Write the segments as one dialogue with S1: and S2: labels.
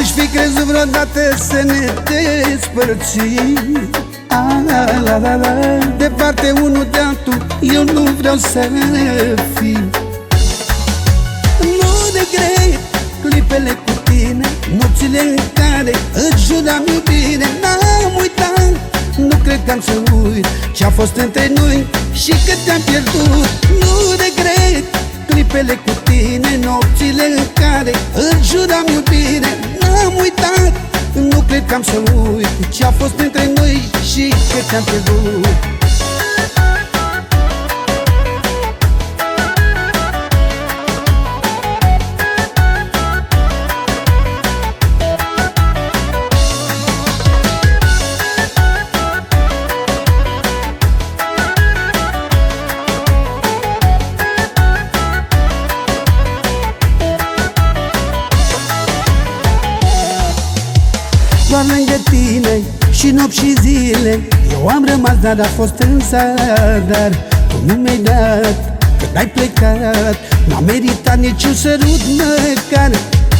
S1: N-aș fi crezut vreodată să ne despărțim Ah, la, la, la, Departe unul de altul Eu nu vreau să fim. Nu regret clipele cu tine Nopțile în care îți juram iubire N-am uitat Nu cred că am să uit Ce-a fost între noi Și că te-am pierdut. Nu regret clipele cu tine Nopțile în care îți juram iubire N-am uitat Nu cred că am să uit Ce-a fost între noi Și că te-am pierdut Doar lângă tine și nopți și zile. Eu am rămas, dar a fost în zadar Tu nu mi-ai dat, când ai plecat. N-am meritat niciun sărut măcar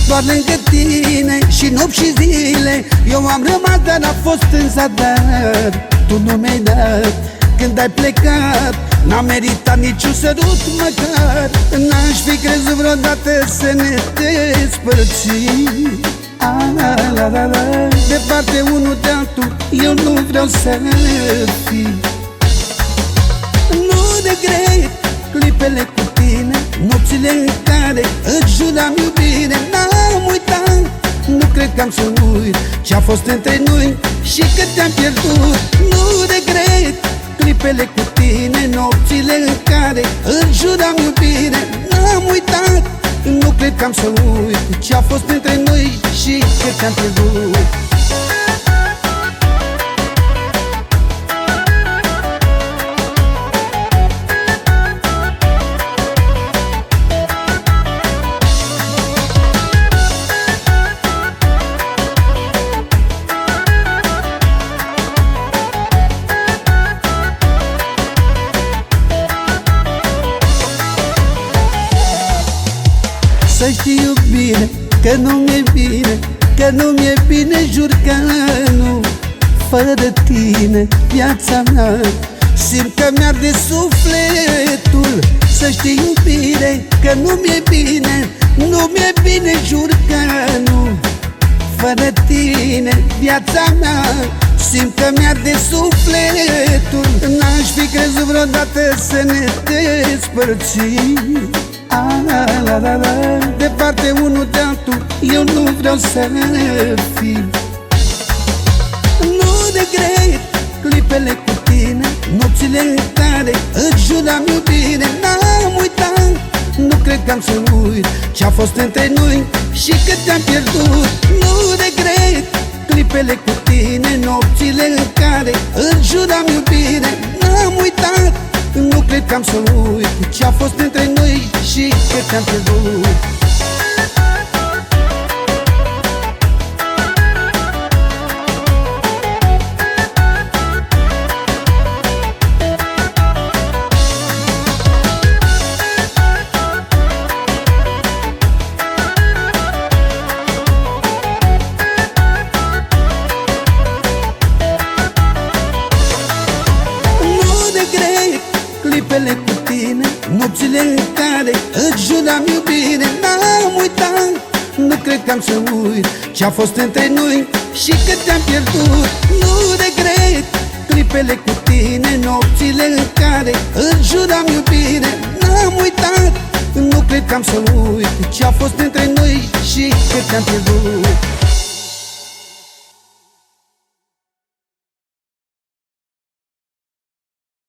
S1: Doar lângă tine și nopți și zile. Eu am rămas, dar a fost în zadar Tu nu mi-ai dat, când ai plecat. N-am meritat niciun sărut măcar N-aș fi crezut vreodată să ne despărțim. Ah, la, la, la, la Departe unul de altul Eu nu vreau să fiu Nu regret clipele cu tine Nopțile în care îți juram iubire. N-am uitat Nu cred că am să uit Ce-a fost între noi Și că te-am pierdut. Nu regret clipele cu nu cred că am să uit Ce-a fost între noi și ce te-am pierdut Să știu bine că nu mi-e bine Că nu mi-e bine, jur că nu. Fără tine, viața mea Simt că mi-arde sufletul. Să știu bine că nu mi-e bine Nu mi-e bine, jur că nu. Fără tine, viața mea Simt că mi-arde sufletul. N-aș fi crezut vreodată să ne despărțim Ah, la, la, la, Departe unul de altul Eu nu vreau să fiu Nu regret clipele cu tine Nopțile în care îți juram iubire N-am uitat Nu cred că am să uit Ce-a fost între noi Și că te-am pierdut. Nu regret clipele cu nu cred că am să uit Ce-a fost între noi și că te-am pierdut Nopțile în care îți juram iubire N-am uitat, nu cred că am să uit Ce-a fost între noi și că te-am pierdut. Nu regret clipele cu tine Nopțile în care îți juram iubire N-am uitat, nu cred că am să uit Ce-a fost între noi și că te-am pierdut